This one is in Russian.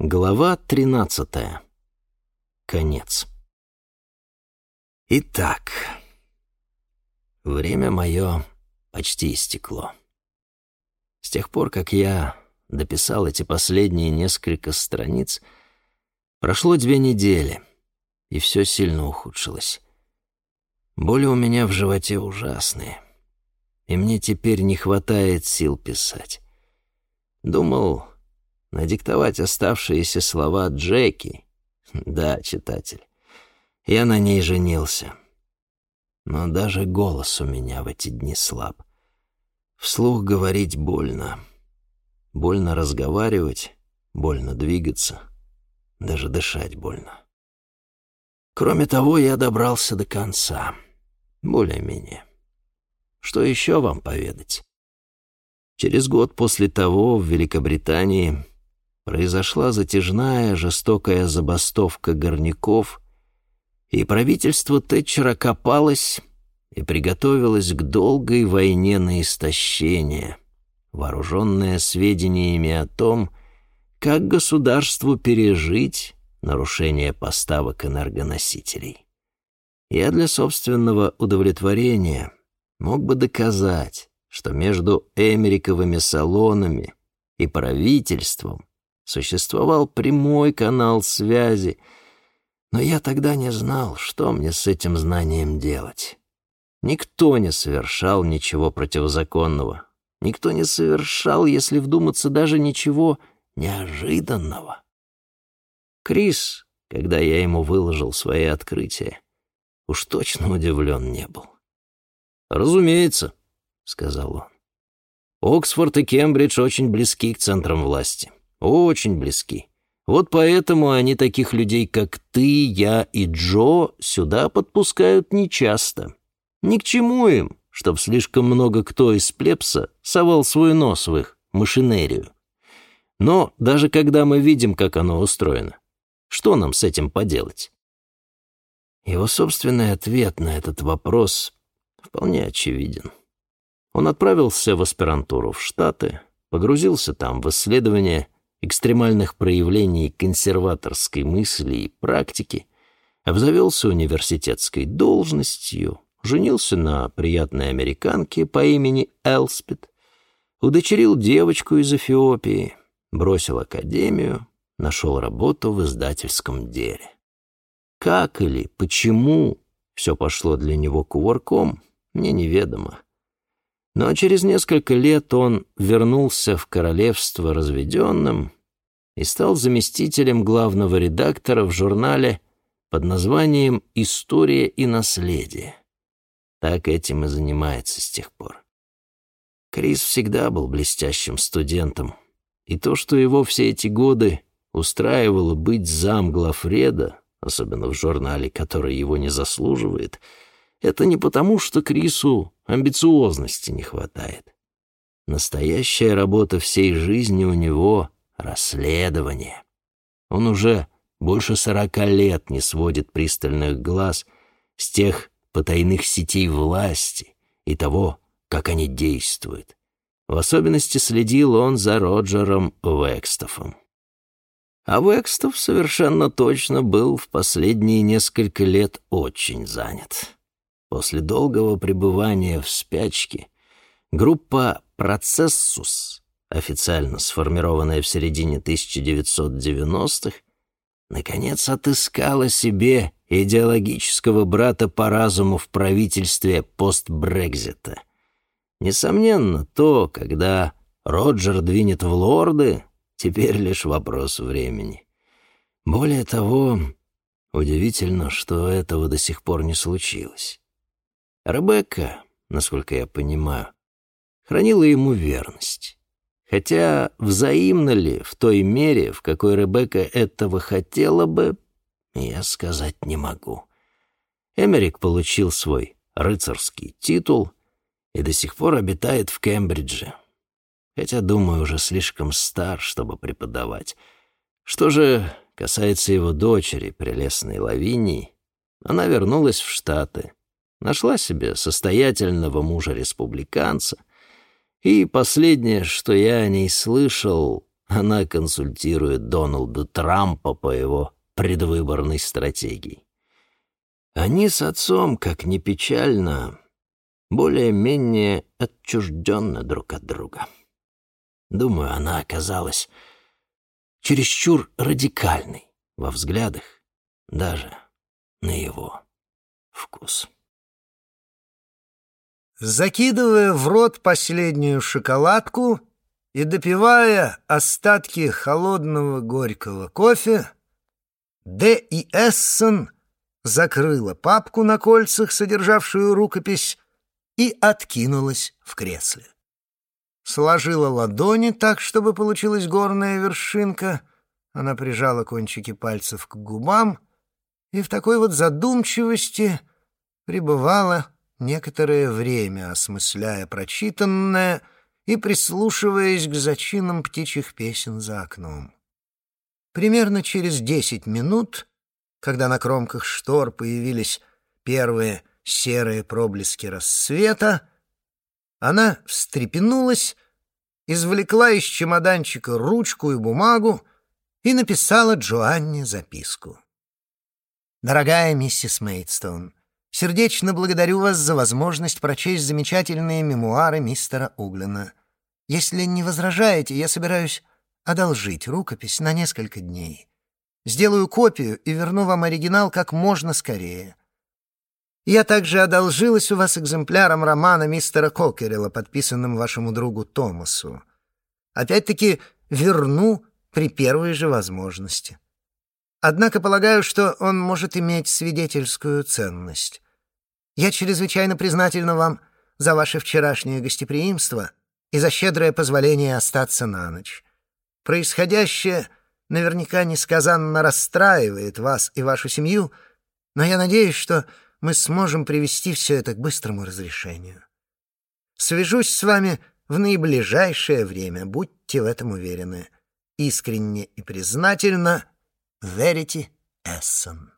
Глава тринадцатая. Конец. Итак, время мое почти истекло. С тех пор, как я дописал эти последние несколько страниц, прошло две недели, и все сильно ухудшилось. Боли у меня в животе ужасные, и мне теперь не хватает сил писать. Думал надиктовать оставшиеся слова Джеки. Да, читатель, я на ней женился. Но даже голос у меня в эти дни слаб. Вслух говорить больно. Больно разговаривать, больно двигаться, даже дышать больно. Кроме того, я добрался до конца. Более-менее. Что еще вам поведать? Через год после того в Великобритании произошла затяжная жестокая забастовка горняков, и правительство Тэтчера копалось и приготовилось к долгой войне на истощение, вооруженное сведениями о том, как государству пережить нарушение поставок энергоносителей. Я для собственного удовлетворения мог бы доказать, что между эмериковыми салонами и правительством существовал прямой канал связи, но я тогда не знал, что мне с этим знанием делать. Никто не совершал ничего противозаконного. Никто не совершал, если вдуматься, даже ничего неожиданного. Крис, когда я ему выложил свои открытия, уж точно удивлен не был. «Разумеется», — сказал он. «Оксфорд и Кембридж очень близки к центрам власти. Очень близки. Вот поэтому они таких людей, как ты, я и Джо, сюда подпускают нечасто. Ни к чему им, чтоб слишком много кто из плебса совал свой нос в их машинерию. Но даже когда мы видим, как оно устроено, что нам с этим поделать? Его собственный ответ на этот вопрос вполне очевиден. Он отправился в аспирантуру в Штаты, погрузился там в исследования экстремальных проявлений консерваторской мысли и практики, обзавелся университетской должностью, женился на приятной американке по имени Элспет, удочерил девочку из Эфиопии, бросил академию, нашел работу в издательском деле. Как или почему все пошло для него кувырком, мне неведомо. Но через несколько лет он вернулся в королевство разведенным и стал заместителем главного редактора в журнале под названием «История и наследие». Так этим и занимается с тех пор. Крис всегда был блестящим студентом, и то, что его все эти годы устраивало быть зам главреда, особенно в журнале, который его не заслуживает — это не потому, что Крису амбициозности не хватает. Настоящая работа всей жизни у него — расследование. Он уже больше сорока лет не сводит пристальных глаз с тех потайных сетей власти и того, как они действуют. В особенности следил он за Роджером Векстофом. А Векстов совершенно точно был в последние несколько лет очень занят. После долгого пребывания в спячке группа «Процессус», официально сформированная в середине 1990-х, наконец отыскала себе идеологического брата по разуму в правительстве постбрекзита. Несомненно, то, когда Роджер двинет в лорды, теперь лишь вопрос времени. Более того, удивительно, что этого до сих пор не случилось. Ребекка, насколько я понимаю, хранила ему верность. Хотя взаимно ли в той мере, в какой Ребекка этого хотела бы, я сказать не могу. Эмерик получил свой рыцарский титул и до сих пор обитает в Кембридже. Хотя, думаю, уже слишком стар, чтобы преподавать. Что же касается его дочери, прелестной Лавинии, она вернулась в Штаты — Нашла себе состоятельного мужа-республиканца. И последнее, что я о ней слышал, Она консультирует Дональда Трампа по его предвыборной стратегии. Они с отцом, как ни печально, более-менее отчужденны друг от друга. Думаю, она оказалась чересчур радикальной во взглядах, даже на его вкус. Закидывая в рот последнюю шоколадку и допивая остатки холодного горького кофе, Д. и Эссон закрыла папку на кольцах, содержавшую рукопись, и откинулась в кресле. Сложила ладони так, чтобы получилась горная вершинка. Она прижала кончики пальцев к губам и в такой вот задумчивости пребывала некоторое время, осмысляя прочитанное и прислушиваясь к зачинам птичьих песен за окном. Примерно через десять минут, когда на кромках штор появились первые серые проблески рассвета, она встрепенулась, извлекла из чемоданчика ручку и бумагу и написала Джоанне записку. «Дорогая миссис Мейдстоун, сердечно благодарю вас за возможность прочесть замечательные мемуары мистера Углена. Если не возражаете, я собираюсь одолжить рукопись на несколько дней. Сделаю копию и верну вам оригинал как можно скорее. Я также одолжилась у вас экземпляром романа мистера Кокерела, подписанным вашему другу Томасу. Опять-таки верну при первой же возможности. Однако полагаю, что он может иметь свидетельскую ценность. Я чрезвычайно признательна вам за ваше вчерашнее гостеприимство и за щедрое позволение остаться на ночь. Происходящее наверняка несказанно расстраивает вас и вашу семью, но я надеюсь, что мы сможем привести все это к быстрому разрешению. Свяжусь с вами в наиближайшее время, будьте в этом уверены. Искренне и признательно, Верити Эссон.